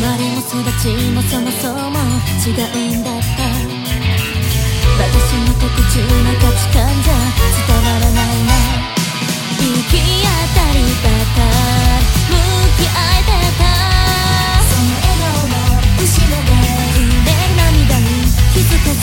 まれも育ちもそもそも違うんだった。私の特注な価値観じゃ伝わらないな行き当たりばかた向き合えてた。その笑顔の後ろでくれる。涙に気づかず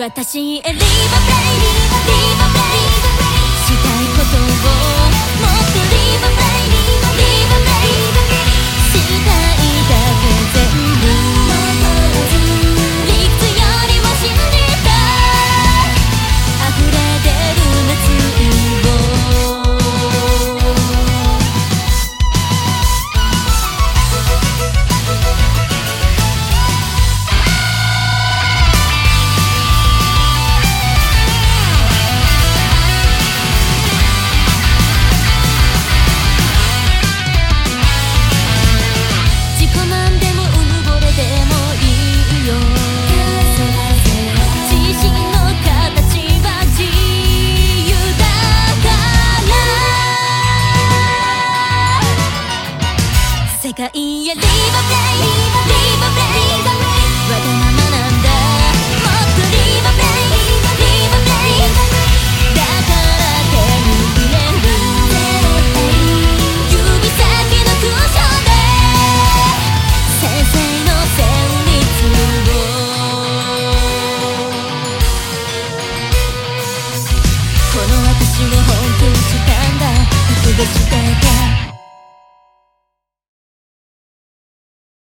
私エリーバブレイしたいことをいやリバイリバイわがままなんだもっとリバプレイリバプレイだから手に触れる。指先のクッで先生の旋律をこの私を本気にしたんだ。覚悟してた